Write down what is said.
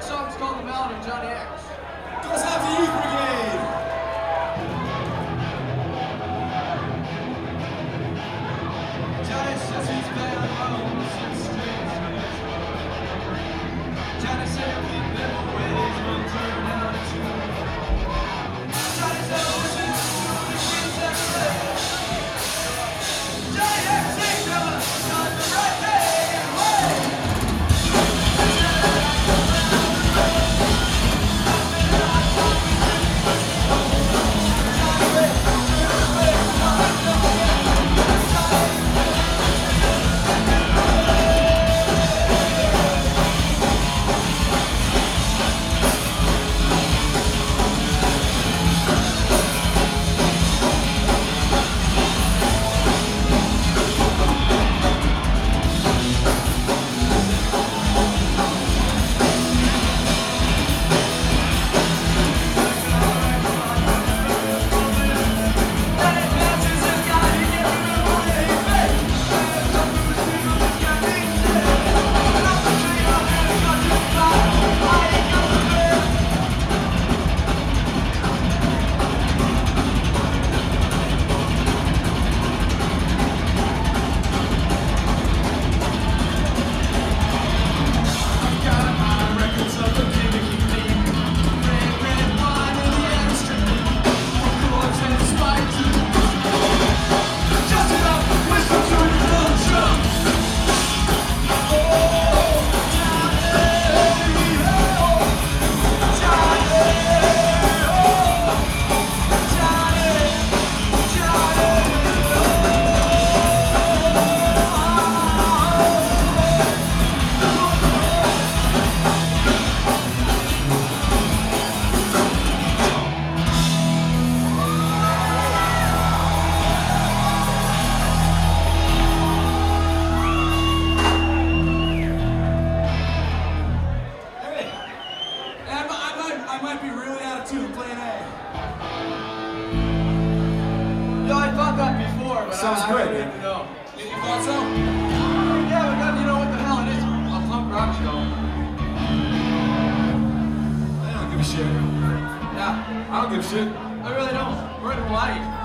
next song's called The of Johnny X. Let's have the Youth Brigade. I might, be really out of tune playing A. No, I thought that before, but Sounds I, good, I man. didn't know. You, you thought so? Yeah, but you know what the hell it is? A punk rock show. I don't give a shit. Yeah, I don't give a shit. I really don't. We're in Hawaii.